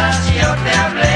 cosas yo te hablé